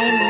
time.